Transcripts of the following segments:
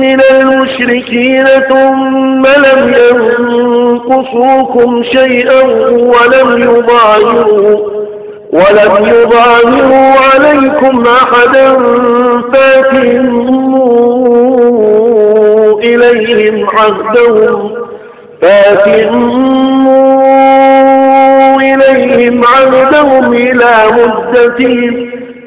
من المشركين ثم لم ينقصوكم شيئا ولم يضاهروا ولم يظاهروا عليكم أحدا فاتموا إليهم عهدهم فاتموا إليهم عهدهم إلى مدتهم.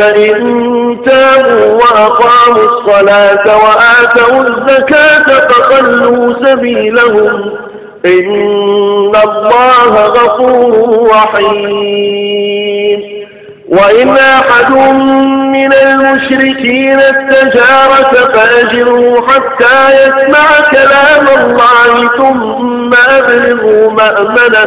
فإن تابوا وأقاموا الصلاة وآتوا الزكاة فخلوا سبيلهم إن الله غفور رحيم. وإن أحد من المشركين استجارك فأجره حتى يسمع كلام الله ثم أبلغوا مأمنه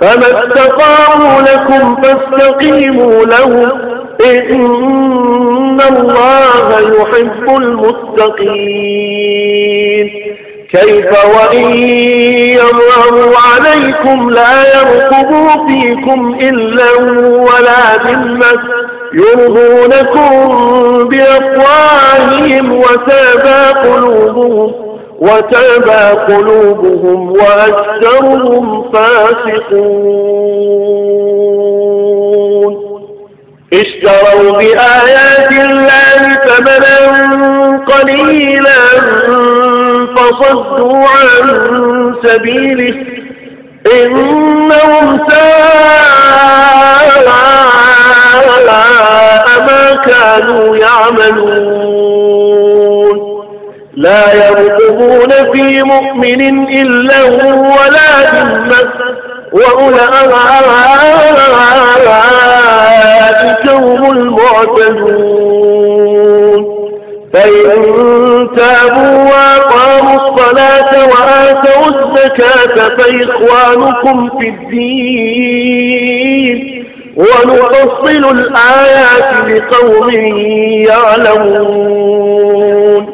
فما استقاموا لكم فاستقيموا لهم إن الله يحب المتقين. كيف وإن يظهروا عليكم لا يرقبوا فيكم إلا ولا ذمة. يرهونكم بأفواههم وتابى قلوبهم. وتابى قلوبهم وأكثرهم فاسقون. اشتروا بآيات الله ثمنا قليلا فصدوا عن سبيله. إنهم ساء ما كانوا يعملون. لا يرقبون في مؤمن إلا ولا ذمة. وأولئك هم المعتدون. فإن تابوا وأقاموا الصلاة وآتوا الزكاة فإخوانكم في الدين. ونفصل الآيات لقوم يعلمون.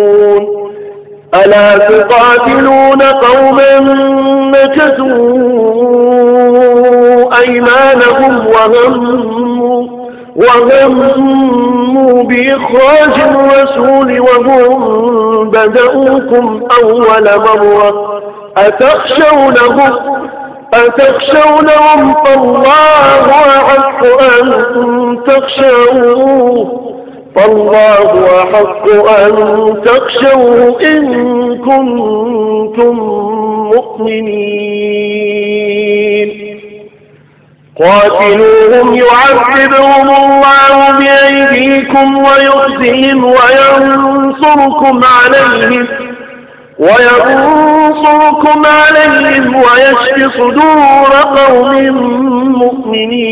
ألا تقاتلون قوما نكثوا أيمانهم وهموا, وهموا بإخراج الرسول وهم بدأوكم أول مرة. أتخشونهم؟ أتخشونهم فالله أحق أن تخشوه. فالله أحق أن تخشوه إن كنتم مؤمنين. قاتلوهم يعذبهم الله بأيديكم ويخزيهم وينصركم عليهم وينصركم عليهم ويشف صدور قوم مؤمنين.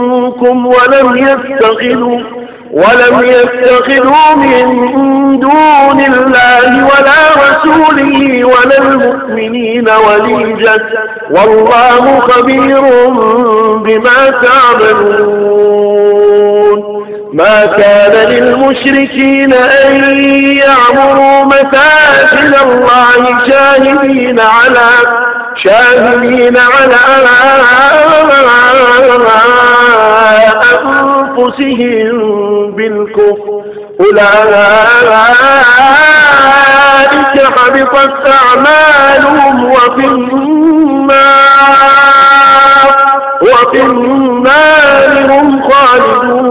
ولم يتخذوا ولم يتخذوا من دون الله ولا رسوله ولا المؤمنين وليجا والله خبير بما تعملون. ما كان للمشركين أن يعمروا مساجد الله شاهدين على شاهدين على أنفسهم بالكفر. أولئك حبطت أعمالهم وفي النار وفي النار هم خالدون.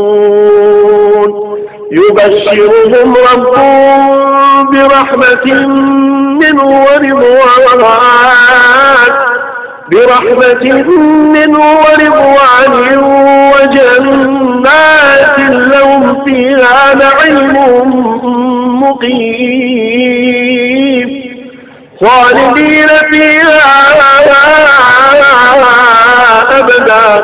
يبشرهم ربهم برحمة منه ورضوان برحمة منه ورضوان وجنات لهم فيها نعيم مقيم. خالدين فيها أبدا.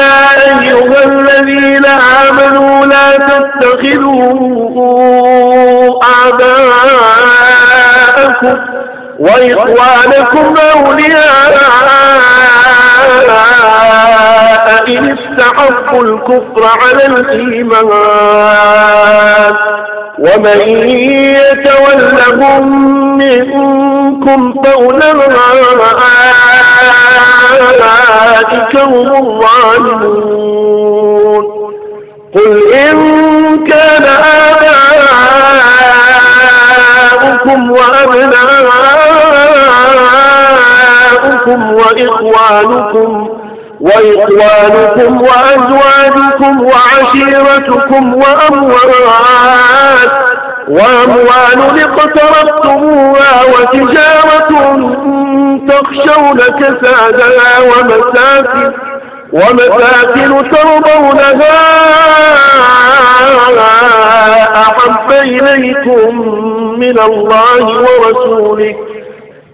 وإخوانكم أولياء إن استحبوا الكفر على الإيمان ومن يتولهم منكم فأولئك هم الظالمون. قل إن كان آباؤكم وأبناؤكم وإخوانكم وإخوانكم وأزواجكم وعشيرتكم وأموال وأموال اقترفتموها وتجارة تخشون كسادها ومساكن ومساكن ترضونها أحب إليكم من الله ورسوله.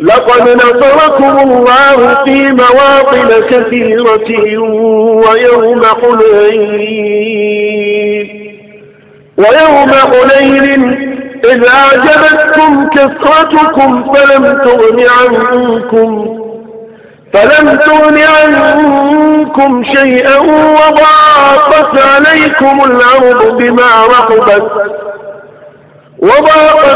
لقد نصركم الله في مواطن كثيرة ويوم حنين. ويوم حنين إذ أعجبتكم كثرتكم فلم تغن عنكم. فلم تغن عنكم شيئا وضاقت عليكم الأرض بما رحبت. وضاقت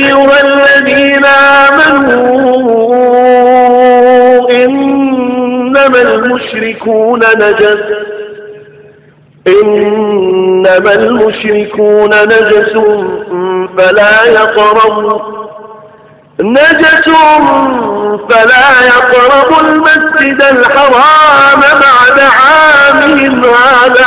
أيها الذين آمنوا إنما المشركون نجس إنما المشركون نجس فلا يقربوا نجس فلا يقربوا المسجد الحرام بعد عامهم هذا.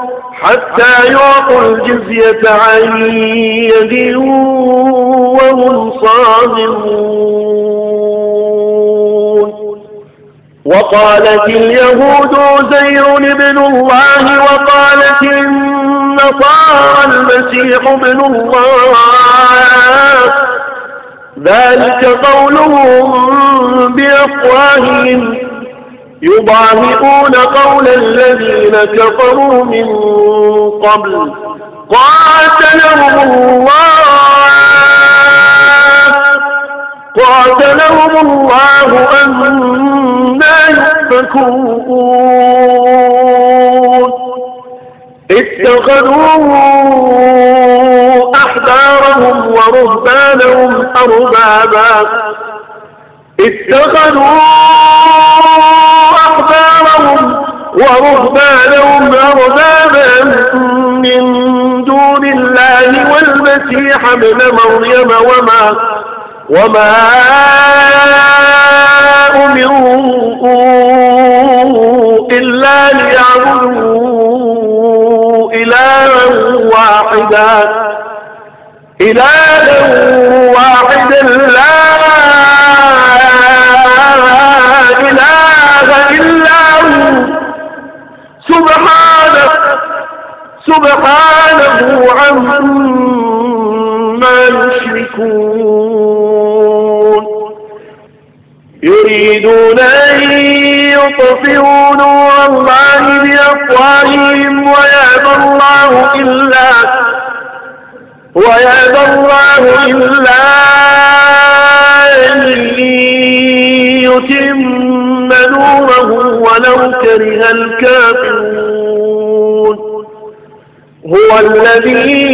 حتى يعطوا الجزية عن يد وهم صاغرون. وقالت اليهود زير ابن الله وقالت النصارى المسيح ابن الله. ذلك قولهم بأفواههم. يضاهئون قول الذين كفروا من قبل. قاتلهم الله. قاتلهم الله أنا يؤفكون اتخذوا أحبارهم ورهبانهم أربابا. اتخذوا ورهبانهم أربابا من دون الله والمسيح ابن مريم وما وما أمروا إلا ليعبدوا إلها واحدا. إلها واحدا لا إلا هو سبحانه سبحانه عما يشركون. يريدون أن يطفئوا نور الله بأفواههم ويأبى الله إلا ويأبى الله إلا أن يتم نوره ولو كره الكافرون. هو الذي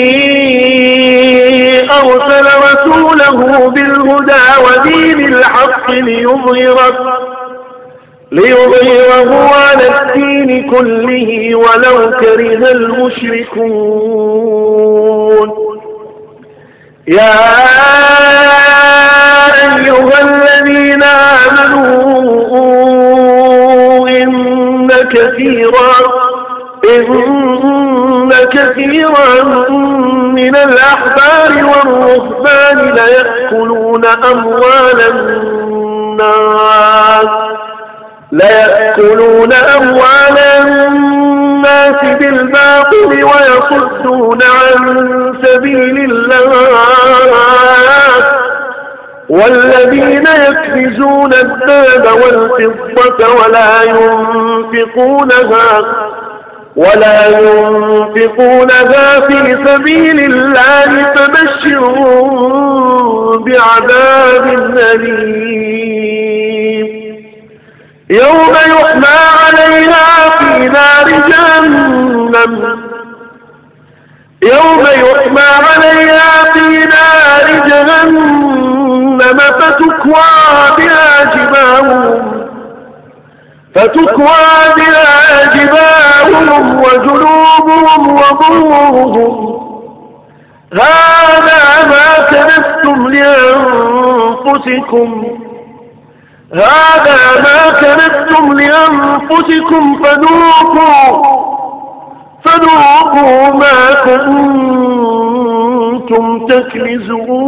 أرسل رسوله بالهدى ودين الحق ليظهره ليظهره على الدين كله ولو كره المشركون. يا أيها الذين آمنوا إن كثيرا إن كثيرا من الأحبار والرهبان ليأكلون أموال الناس ليأكلون أموال الناس بالباطل ويصدون عن سبيل الله. والذين يكنزون الذهب والفضة ولا ينفقونها ولا ينفقونها في سبيل الله فبشرهم بعذاب أليم. يوم يحمى عليها في نار جهنم. يوم يحمى عليها في نار جهنم فتكوى بها جباههم فتكوى بها جباههم وجنوبهم وظهورهم هذا ما كنتم لأنفسكم هذا ما كنتم لأنفسكم فذوقوا فذوقوا ما كنتم تكنزون.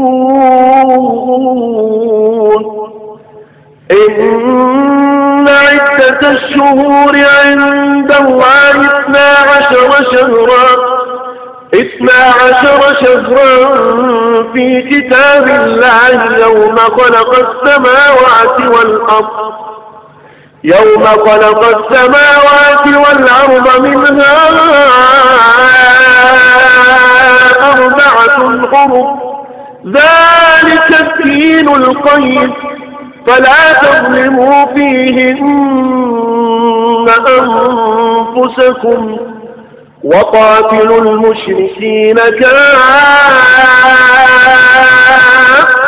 إن عدة الشهور عند الله اثنا عشر شهرا اثنا عشر شهرا في كتاب الله يوم خلق السماوات والأرض. يوم خلق السماوات والأرض منها أربعة حرم ذلك الدين القيم. فلا تظلموا فيهن أنفسكم. وقاتلوا المشركين كافة.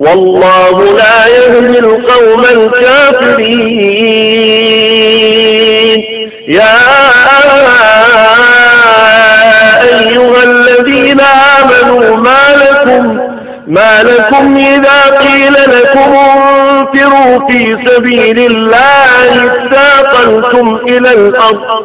والله لا يهدي القوم الكافرين. يا أيها الذين آمنوا ما لكم ما لكم إذا قيل لكم انفروا في سبيل الله اثاقلتم إلى الأرض.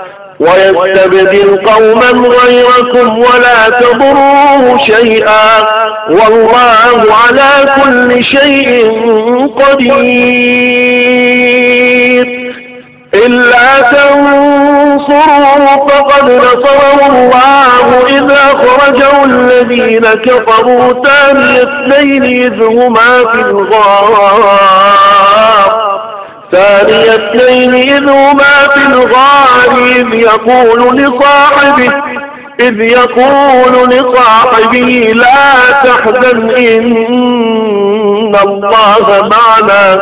ويستبدل قوما غيركم ولا تضروه شيئا والله على كل شيء قدير. إلا تنصروا فقد نصره الله إذا أخرجه الذين كفروا ثاني اثنين إذ هما في الغار. ثاني اثنين إذ هما في الغار إذ يقول لصاحبه إذ يقول لصاحبه لا تحزن إن الله معنا.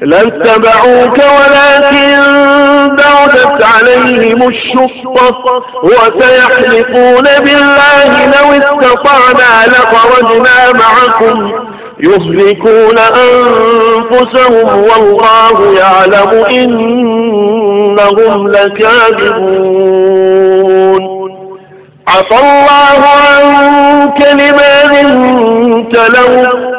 لاتبعوك ولكن بعدت عليهم الشفة وسيحلفون بالله لو استطعنا لخرجنا معكم يهلكون أنفسهم والله يعلم إنهم لكاذبون. عفى الله عنك لما أذنت لهم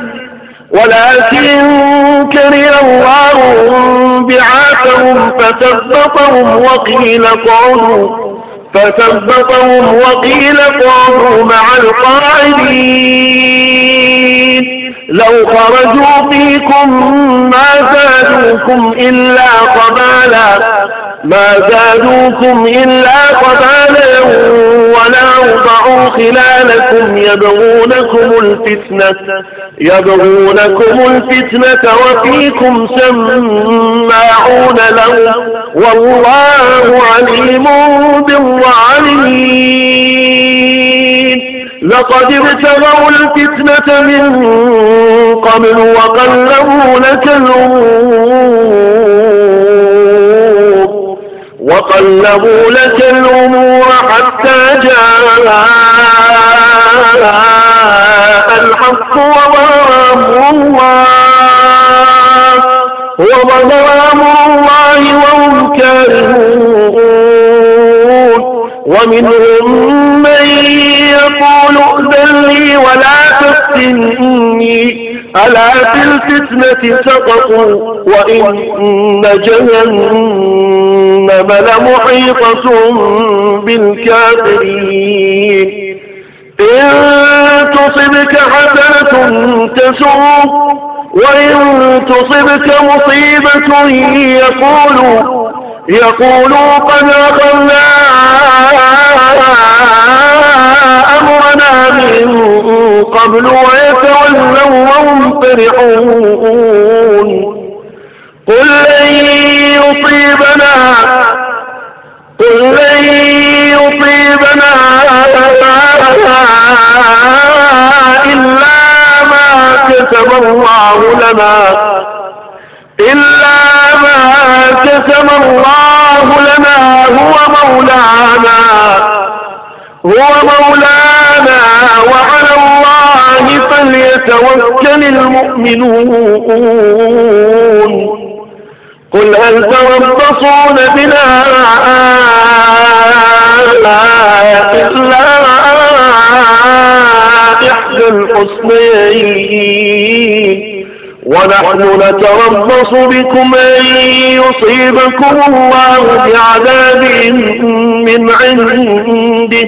ولكن كره الله بعاثهم فثبطهم وقيل قعدوا فثبطهم وقيل قعدوا مع القاعدين. لو خرجوا فيكم ما زادوكم إلا قبالا ما زادوكم إلا قبالا ولا أوضعوا خلالكم. يبغونكم الفتنة يبغونكم الفتنة وفيكم سماعون له. والله عليم بالظالمين. لقد ابتغوا الفتنة من قبل وقلبوا لك الأمور وقلبوا لك الأمور حتى جاء الحق أمر الله أمر الله وهم كارهون ومنهم من يقول ائذن لي ولا تفتني ألا في الفتنة سقطوا وإن جهنم لمحيطة بالكافرين إن تصبك حسنة تسوء وإن تصبك مصيبة يقولوا يقولوا قد أخذنا أمرنا من قبل ويتولوا وهم فرحون قل لن يصيبنا قل لن يصيبنا إلا ما كتب الله لنا إلا ما كتب الله لنا هو مولانا هو مولانا وعلى الله فليتوكل المؤمنون قل هل تربصون بنا إلا إحدى الحسنين ونحن نتربص بكم أن يصيبكم الله بعذاب من عنده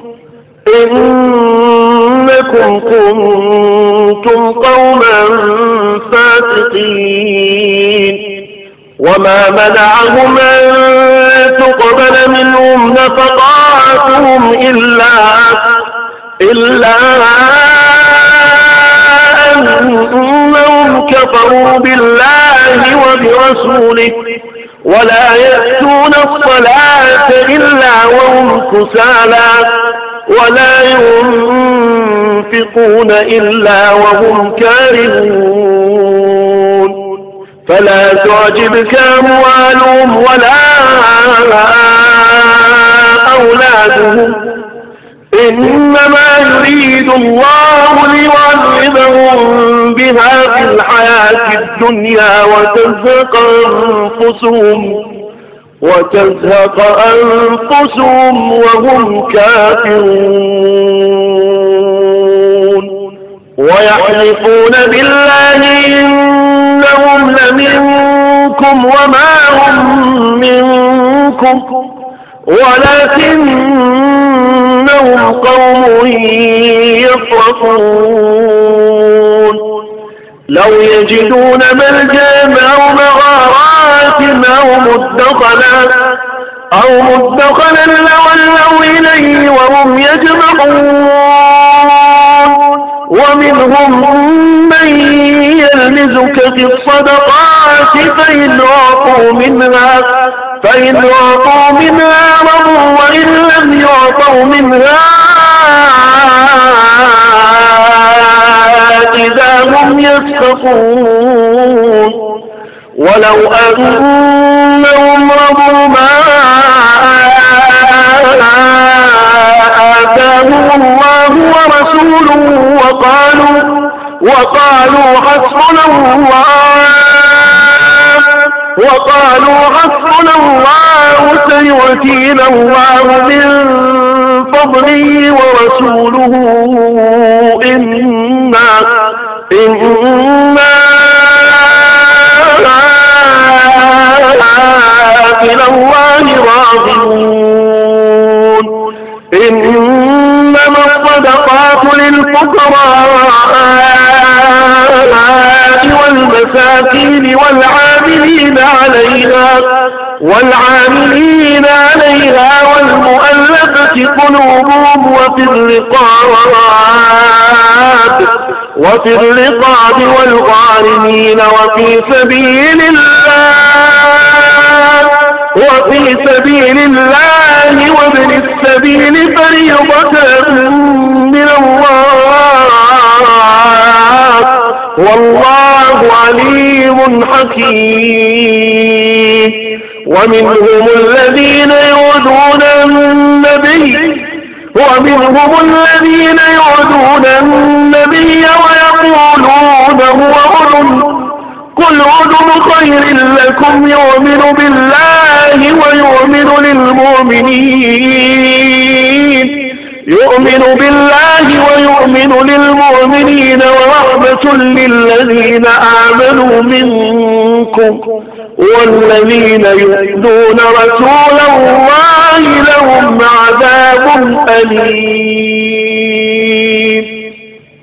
إنكم كنتم قوما فاسقين. وما منعهم أن تقبل منهم نفقاتهم إلا إلا أنهم كفروا بالله وبرسوله ولا يأتون الصلاة إلا وهم كسالى. ولا ينفقون إلا وهم كارهون. فلا تعجبك أموالهم ولا أولادهم. إنما يريد الله ليعذبهم بها في الحياة الدنيا وتزهق أنفسهم. وتزهق أنفسهم وهم كافرون. ويحلفون بالله إنهم لمنكم وما هم منكم. ولكنهم قوم يفرقون لو يجدون ملجأ أو مغارات أو مدخلا أو مدخلا لولوا إليه وهم يجمعون. ومنهم من يلمزك في الصدقات فإن أعطوا منها فإن أعطوا منها رضوا وإن لم يعطوا منها إذا هم يسخطون. ولو أنهم رضوا ما آتاهم الله ورسوله وقالوا وقالوا حسبنا الله وقالوا حسبنا الله سيؤتينا الله من فضله ورسوله إنا إلى الله راغبون. إنما الصدقات للفقراء والمساكين والعاملين عليها والعاملين عليها والمؤلفة قلوبهم وفي الرقاب وفي الرقاب والغارمين وفي سبيل الله. وفي سبيل الله وابن السبيل فريضة من الله. والله عليم حكيم. ومنهم الذين يؤذون النبي ومنهم الذين يعدون النبي ويقولون هو أذن قل أذن خير لكم يؤمن بالله ويؤمن للمؤمنين. يؤمن بالله ويؤمن للمؤمنين ورحمة للذين آمنوا منكم والذين يؤذون رسول الله لهم عذاب أليم.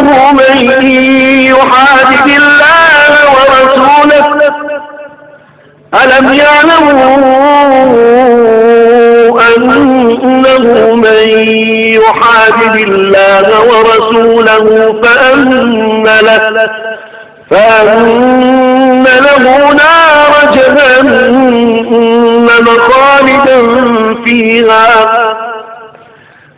أنه من يحادث الله ورسوله. ألم يعلموا أنه من يحادث الله ورسوله فأن له, فأن له نار جهنم خالدا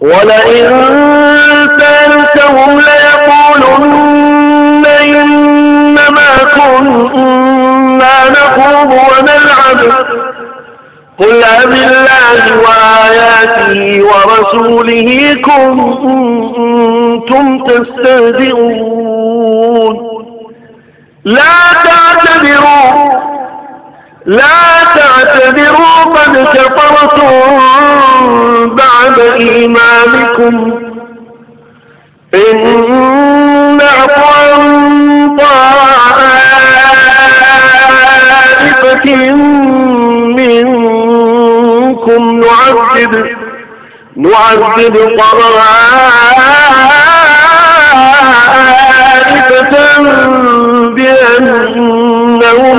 ولئن سألتهم ليقولن إنما كنا نخوض ونلعب. قل أب الله وآياته ورسوله كنتم تستهزئون. لا تعتذروا. لا تعتذروا قد كفرتم بعد إيمانكم. إن نعفو عن طائفة منكم نعذب نعذب طائفة بأنهم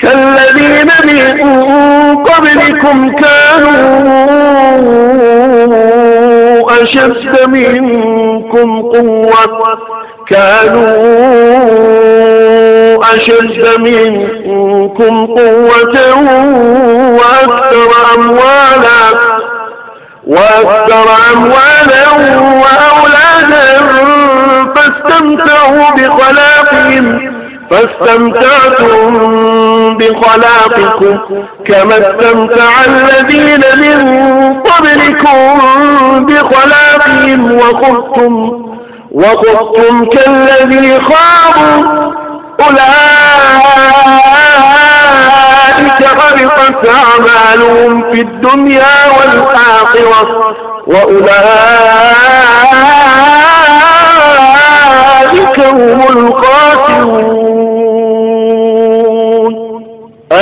كالذين من قبلكم كانوا أشد منكم قوة كانوا أشد منكم قوة وأكثر أموالا وأكثر أموالا وأولادا فاستمتعوا بخلاقهم. فاستمتعتم بخلاقكم كما استمتع الذين من قبلكم بخلاقهم وخذتم وخذتم كالذي خاضوا. أولئك غرقت أعمالهم في الدنيا والآخرة وأولئك هم الخاسرون.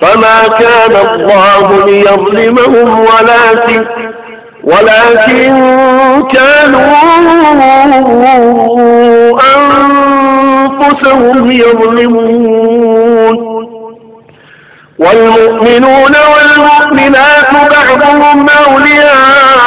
فما كان الله ليظلمهم ولكن ولكن كانوا أنفسهم يظلمون. والمؤمنون والمؤمنات بعضهم أولياء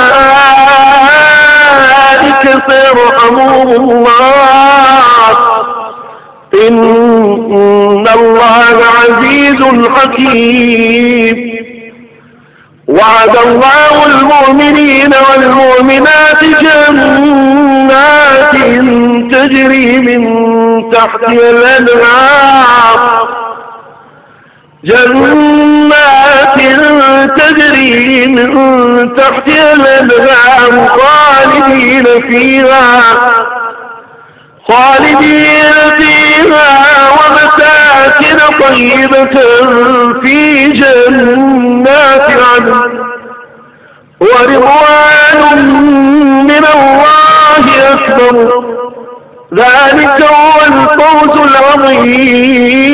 سيرحمهم الله إن الله عزيز حكيم وعد الله المؤمنين والمؤمنات جنات تجري من تحتها الأنهار. جنات تجري من تحتها الأنهار خالدين فيها. خالدين فيها ومساكن طيبة في جنات عدن ورضوان من الله أكبر. ذلك هو الفوز العظيم.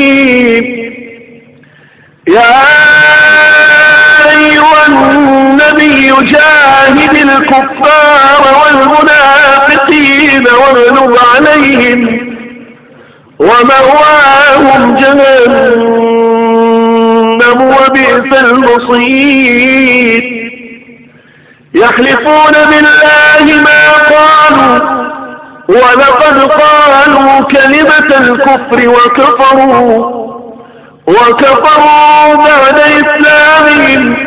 يا أيها النبي جاهد الكفار والمنافقين واغلب عليهم ومأواهم جهنم وبئس المصير. يحلفون بالله ما قالوا ولقد قالوا كلمة الكفر وكفروا وكفروا بعد إسلامهم.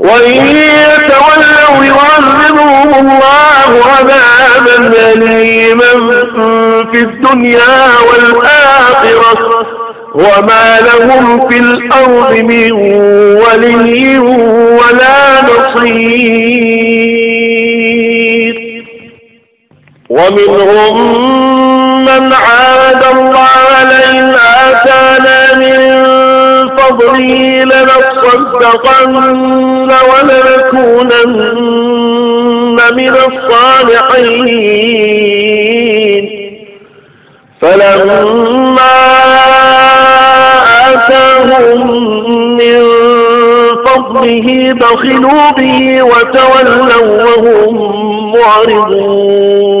وإن يتولوا يعذبهم الله عذابا أليما في الدنيا والآخرة وما لهم في الأرض من ولي ولا نصير. ومنهم من عاد الله لئن آتانا من فضله لنصدقن ولنكونن من الصالحين. فلما آتاهم من فضله بخلوا به وتولوا وهم معرضون.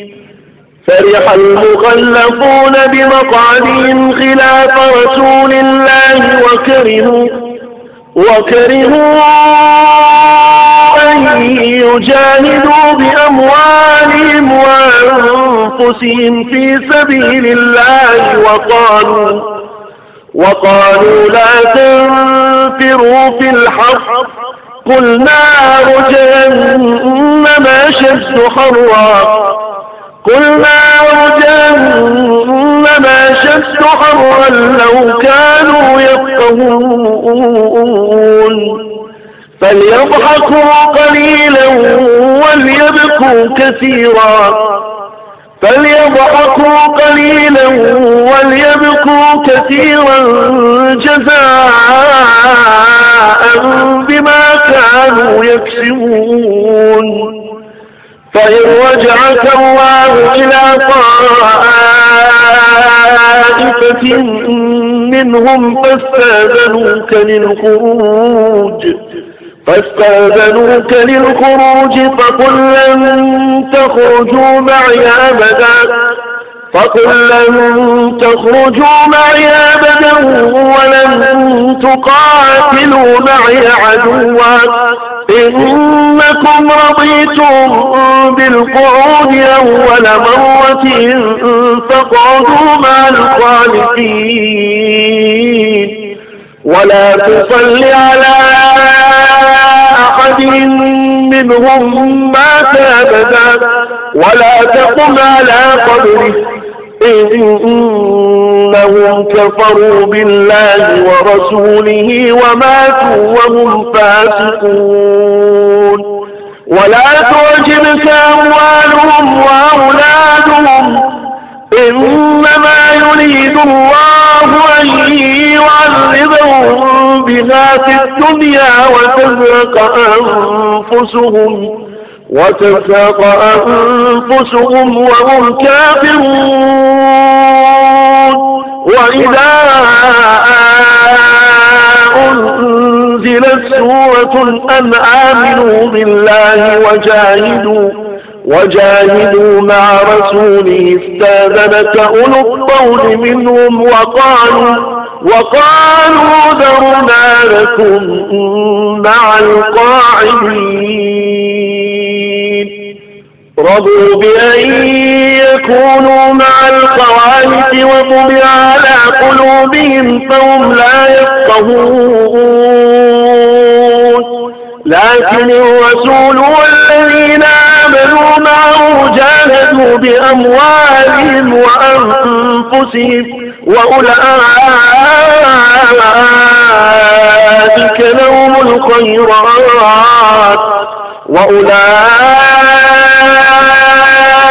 فرح المخلفون بمقعدهم خلاف رسول الله وكرهوا وكرهوا أن يجاهدوا بأموالهم وأنفسهم في سبيل الله وقالوا وقالوا لا تنفروا في الحق. قل نار جهنم أشد حرا. قل نار جهنم أشد حرا لو كانوا يفقهون. فليضحكوا قليلا وليبكوا كثيرا. فليضحكوا قليلا وليبكوا كثيرا جزاء بما كانوا يكسبون. فإن رجعك الله إلى طائفة منهم فاستاذنوك للخروج فاستاذنوك للخروج فقل لن تخرجوا معي أبدا فقل لن تخرجوا معي أبدا ولن تقاتلوا معي عدوا. إنكم رضيتم بالقعود أول مرة فاقعدوا مع الخالفين ولا تصل على أحد منهم مات أبدا ولا تقم على قبره. إنهم كفروا بالله ورسوله وماتوا وهم فاسقون. ولا تعجبك أموالهم وأولادهم إنما يريد الله أن يعذبهم بها في الدنيا وتزهق أنفسهم. وتزهق أنفسهم وهم كافرون. وإذا أنزلت سورة أن آمنوا بالله وجاهدوا وجاهدوا مع رسوله استاذنك أولو الطول منهم وقالوا وقالوا ذرنا لكم مع القاعدين. رضوا بأن يكونوا مع الخوالف وطبع على قلوبهم فهم لا يفقهون. لكن الرسول والذين آمنوا معه جاهدوا بأموالهم وأنفسهم وأولئك لهم الخيرات. وأولئك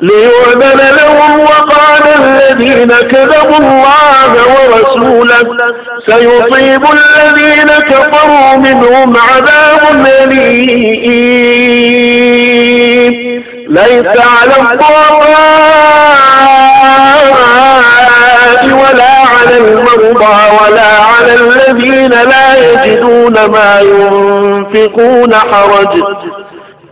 ليؤذن لهم وقال الذين كذبوا الله ورسوله سيصيب الذين كفروا منهم عذاب أليم. ليس على الضراء ولا على المرضى ولا على الذين لا يجدون ما ينفقون حرج.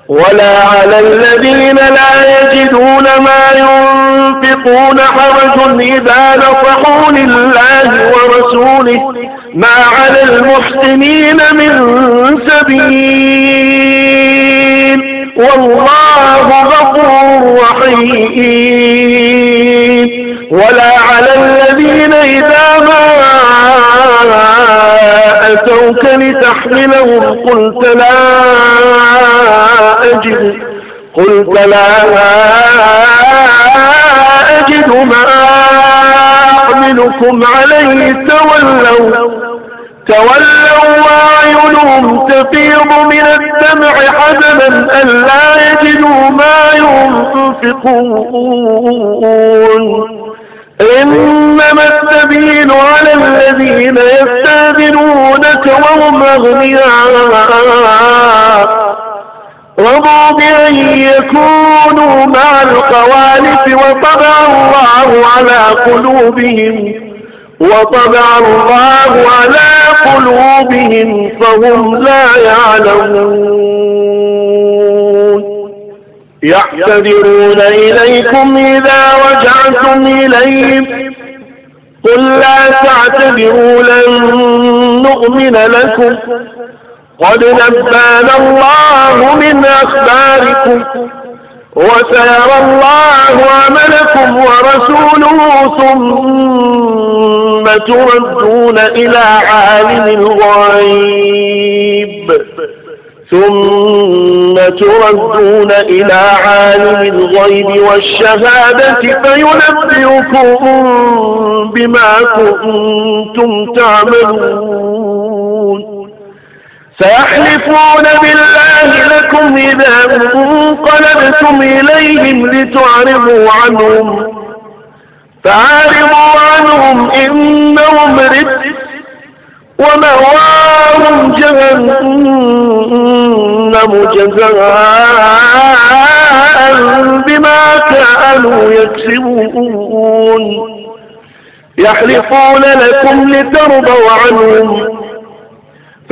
ولا على الذين لا يجدون ما ينفقون حرج إذا نصحوا لله ورسوله ما على المحسنين من سبيل والله غفور رحيم ولا على الذين إذا ما أتوك لتحملهم قلت لا أجد. قلت لا أجد ما أحملكم عليه. تولوا تولوا وأعينهم تفيض من الدمع حزنا ألا يجدوا ما ينفقون. إنما السبيل على الذين يستأذنونك وهم أغنياء. بأن يكونوا مع الخوالف وطبع الله على قلوبهم وطبع الله على قلوبهم فهم لا يعلمون. يعتذرون إليكم إذا رجعتم إليهم قل لا تعتذروا لن نؤمن لكم. قد نبانا الله من أخباركم وسيرى الله عملكم ورسوله ثم تردون إلى عالم الغيب. ثم تردون إلى عالم الغيب والشهادة فينبئكم بما كنتم تعملون. سيحلفون بالله لكم إذا انقلبتم إليهم لتعرضوا عنهم. فعارضوا عنهم إنهم رد ومأواهم جهنم جزاء بما كانوا يكسبون. يحلفون لكم لترضوا عنهم.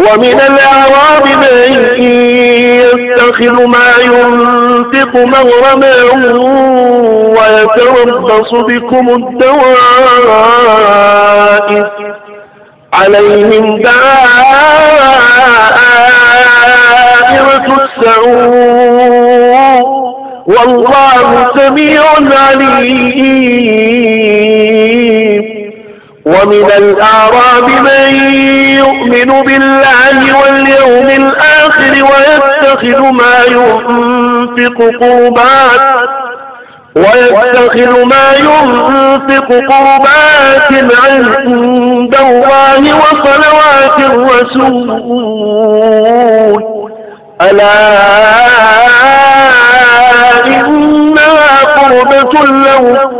ومن الأعراب من يتخذ ما ينفق مغرما ويتربص بكم الدوائر عليهم دائرة السوء والله سميع عليم. ومن الأعراب من يؤمن بالله واليوم الآخر ويتخذ ما ينفق قربات ويتخذ ما ينفق قربات عند الله وصلوات الرسول. ألا إنها قربة له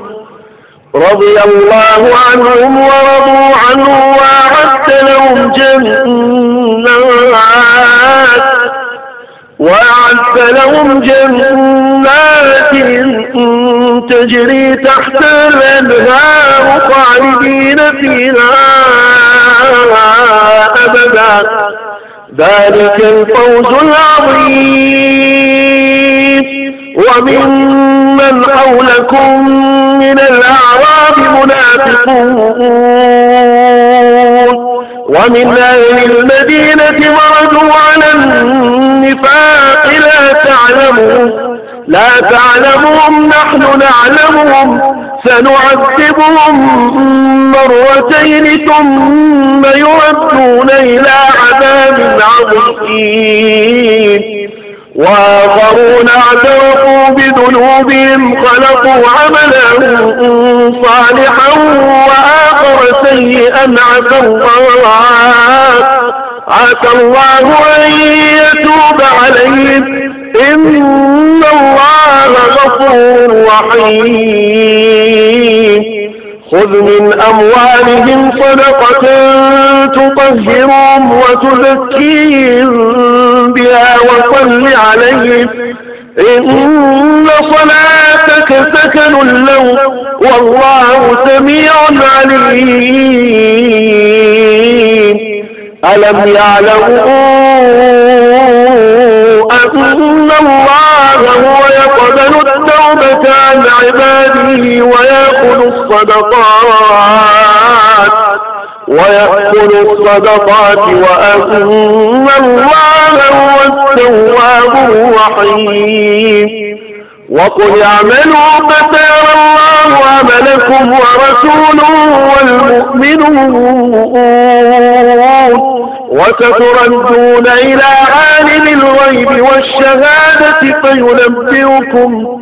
رضي الله عنهم ورضوا عنه وأعد لهم جنات وأعد لهم جنات تجري تحت الأنهار خالدين فيها أبدا. ذلك الفوز العظيم. وممن حولكم من الأعراب منافقون. ومن أهل المدينة مردوا على النفاق. لا تعلمون لا تعلمهم نحن نعلمهم. سنعذبهم مرتين ثم يردون إلى عذاب عظيم. وآخرون اعترفوا بذنوبهم خلقوا عملا صالحا وآخر سيئا عسى الله عسى الله أن يتوب عليهم. إن الله غفور رحيم. خذ من أموالهم صدقة تطهرهم وتزكيهم. بها وصل عليهم. إن صلاتك سكن لهم. والله سميع عليم. ألم يعلموا أن الله هو يقبل التوبة عن عباده ويأخذ الصدقات؟ ويأكل الصدقات وأن الله هو التواب الرحيم. وقل اعملوا فسيرى الله عملكم ورسوله والمؤمنون. وستردون إلى عالم الغيب والشهادة فينبئكم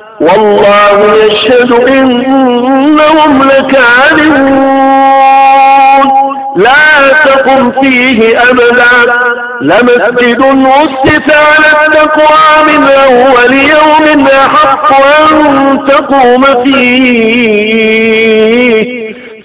والله يشهد إنهم لكاذبون. لا تقم فيه أبدا. لمسجد أسس على التقوى من أول يوم أحق أن تقوم فيه.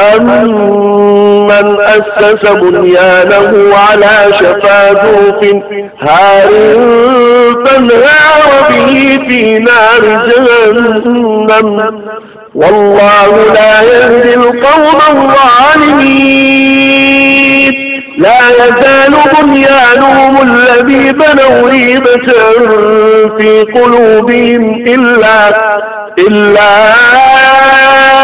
أمن أسس بنيانه على شفا جوف هار فانهار به في نار جهنم والله لا يهدي القوم الظالمين لا يزال بنيانهم الذي بنوا ريبة في قلوبهم إلا, إلا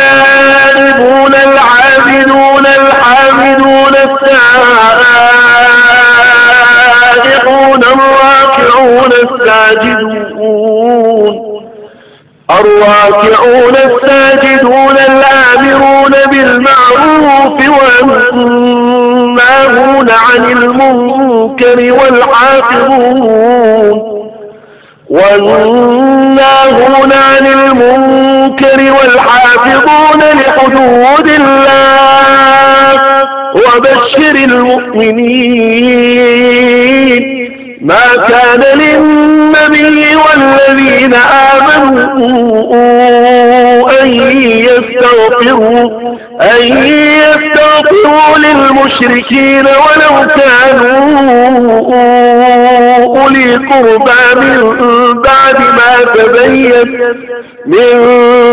التائبون العابدون الحامدون السائحون الراكعون الساجدون الراكعون الساجدون الآمرون بالمعروف والناهون عن المنكر والحافظون والناهون عن المنكر والحافظون لحدود الله وبشر المؤمنين ما كان للنبي والذين آمنوا أن يستغفروا, أن يستغفروا للمشركين ولو كانوا أولي قربى من بعد ما تبين من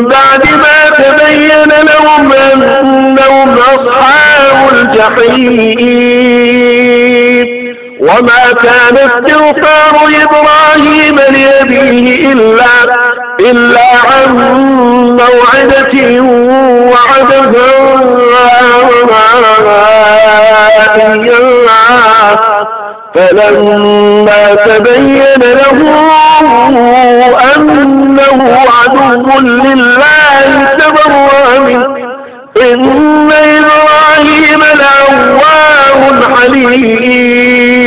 بعد ما تبين لهم أنهم أصحاب الجحيم. وما كان استغفار إبراهيم لأبيه إلا, إلا عن موعدة وعدها فلما تبين له أنه عدو لله تبرأ منه. إن إبراهيم لأواه حليم.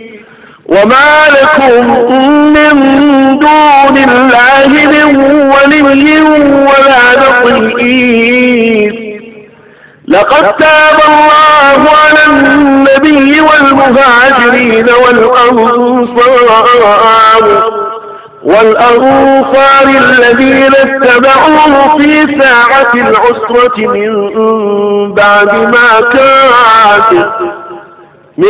وما لكم من دون الله من ولي ولا نصير. لقد تاب الله على النبي والمهاجرين والأنصار والأنصار الذين اتبعوه في ساعة العسرة من بعد ما كاد من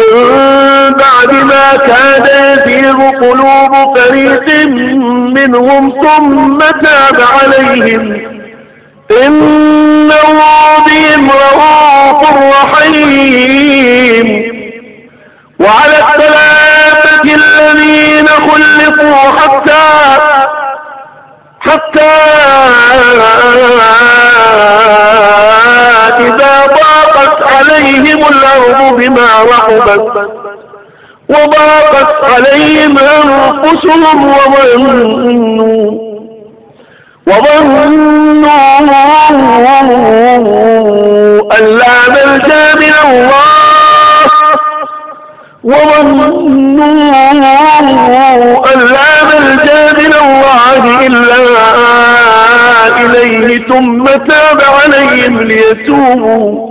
بعد ما كاد يزيغ قلوب فريق منهم ثم تاب عليهم. إنه بهم رؤوف رحيم. وعلى الثلاثة الذين خلقوا حتى حتى إذا ضاقت عليهم الأرض بما رحبت. وضاقت عليهم أنفسهم وظنوا وظنوا أن لا ملجا من الله. وظنوا أن لا من الله إلا إليه ثم تاب عليهم ليتوبوا.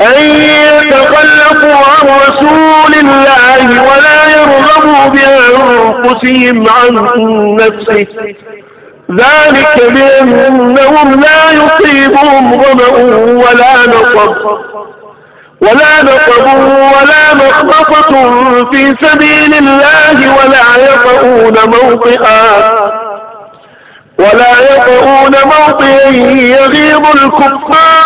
أن يتخلفوا عن رسول الله ولا يرغبوا بأنفسهم عن نفسه. ذلك بأنهم لا يصيبهم ظمأ ولا نصب. ولا نصب ولا مخبطة في سبيل الله ولا يطؤون موطئا. ولا يطؤون موطئا. يغيظ الكفار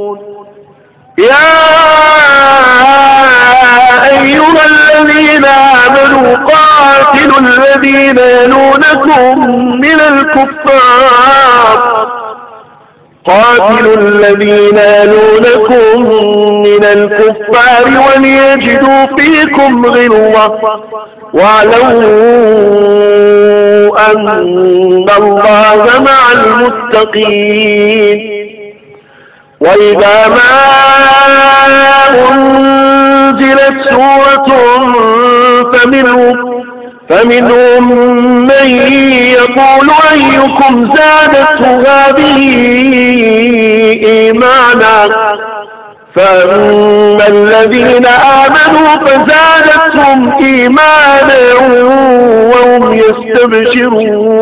يا أيها الذين آمنوا قاتلوا الذين يلونكم من الكفار. قاتلوا الذين يلونكم من الكفار وليجدوا فيكم غلظة واعلموا أن الله مع المتقين. وإذا ما أنزلت سورة فمنهم فمنهم من يقول أيكم زادته هذه إيمانا؟ فأما الذين آمنوا فزادتهم إيمانا وهم يستبشرون.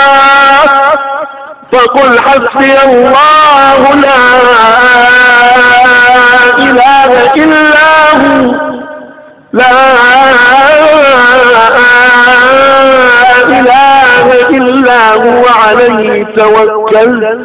فقل حسبي الله لا إله إلا هو. لا إله إلا هو. عليه توكل